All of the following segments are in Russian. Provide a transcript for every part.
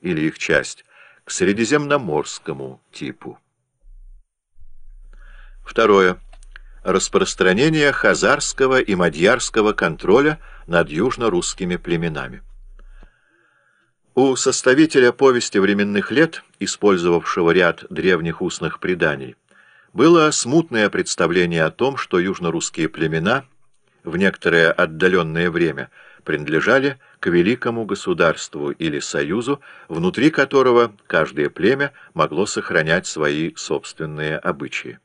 или их часть к средиземноморскому типу. Второе. Распространение хазарского и мадьярского контроля над южно-русскими племенами. У составителя повести временных лет, использовавшего ряд древних устных преданий, было смутное представление о том, что южно-русские племена в некоторое отдаленное время принадлежали к великому государству или союзу, внутри которого каждое племя могло сохранять свои собственные обычаи.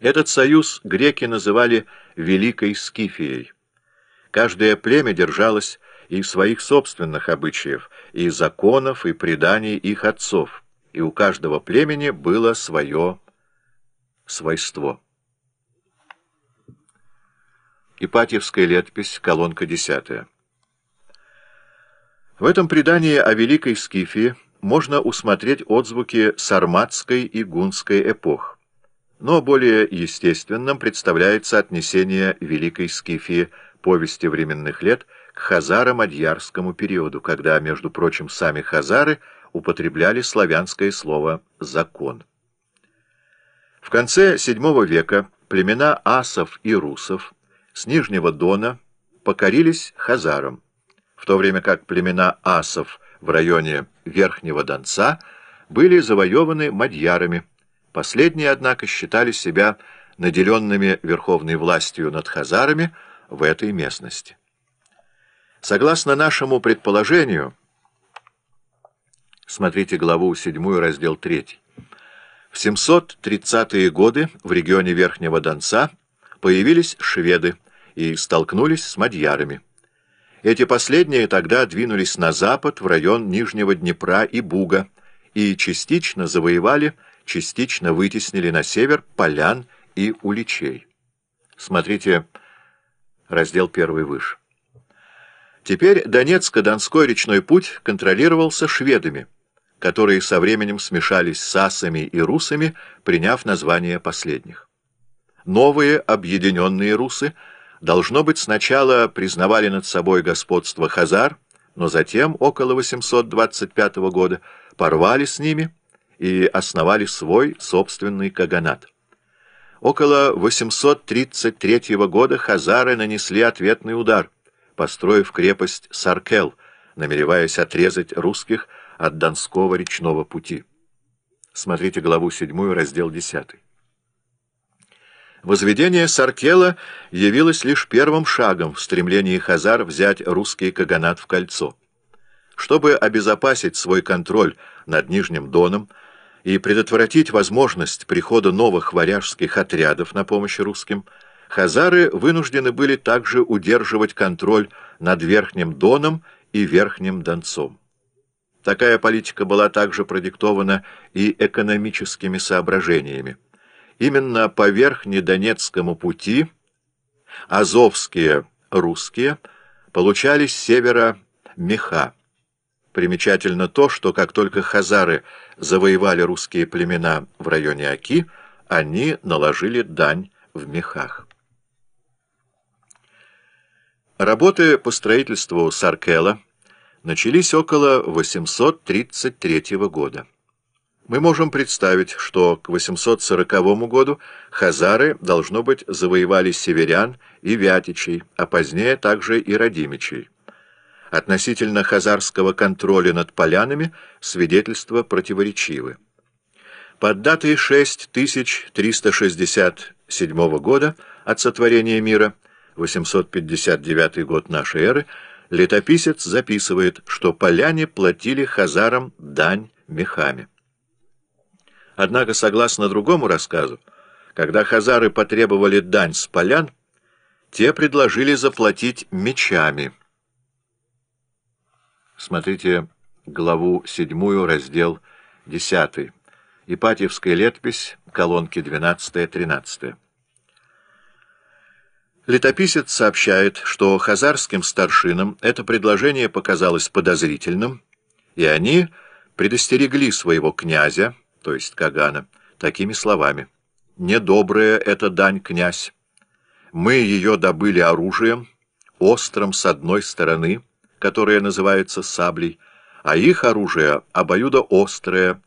Этот союз греки называли «Великой Скифией». Каждое племя держалось и своих собственных обычаев, и законов, и преданий их отцов, и у каждого племени было свое свойство. Ипатьевская летопись, колонка 10. В этом предании о Великой Скифии можно усмотреть отзвуки сарматской и гунской эпох но более естественным представляется отнесение Великой Скифии повести временных лет к хазаро-мадьярскому периоду, когда, между прочим, сами хазары употребляли славянское слово «закон». В конце VII века племена асов и русов с Нижнего Дона покорились хазарам, в то время как племена асов в районе Верхнего Донца были завоеваны мадьярами, Последние, однако, считали себя наделенными верховной властью над хазарами в этой местности. Согласно нашему предположению, смотрите главу 7, раздел 3, в 730-е годы в регионе Верхнего Донца появились шведы и столкнулись с мадьярами. Эти последние тогда двинулись на запад в район Нижнего Днепра и Буга и частично завоевали частично вытеснили на север полян и уличей. Смотрите раздел первый выше. Теперь Донецко-Донской речной путь контролировался шведами, которые со временем смешались с асами и русами, приняв название последних. Новые объединенные русы, должно быть, сначала признавали над собой господство хазар, но затем, около 825 года, порвали с ними – и основали свой собственный каганат. Около 833 года хазары нанесли ответный удар, построив крепость Саркел, намереваясь отрезать русских от Донского речного пути. Смотрите главу 7, раздел 10. Возведение Саркела явилось лишь первым шагом в стремлении хазар взять русский каганат в кольцо. Чтобы обезопасить свой контроль над Нижним Доном, и предотвратить возможность прихода новых варяжских отрядов на помощь русским, хазары вынуждены были также удерживать контроль над Верхним Доном и Верхним Донцом. Такая политика была также продиктована и экономическими соображениями. Именно по Верхнедонецкому пути азовские русские получали с севера меха, Примечательно то, что как только хазары завоевали русские племена в районе Аки, они наложили дань в мехах. Работы по строительству Саркела начались около 833 года. Мы можем представить, что к 840 году хазары, должно быть, завоевали северян и вятичей, а позднее также и родимичей. Относительно хазарского контроля над полянами свидетельства противоречивы. Под датой 6367 года от сотворения мира, 859 год нашей эры, летописец записывает, что поляне платили хазарам дань мехами. Однако, согласно другому рассказу, когда хазары потребовали дань с полян, те предложили заплатить мечами – Смотрите главу 7, раздел 10. Ипатьевская летопись, колонки 12-13. Летописец сообщает, что хазарским старшинам это предложение показалось подозрительным, и они предостерегли своего князя, то есть Кагана, такими словами. «Недобрая эта дань, князь. Мы ее добыли оружием, острым с одной стороны, которая называется саблей, а их оружие обоюдоострое,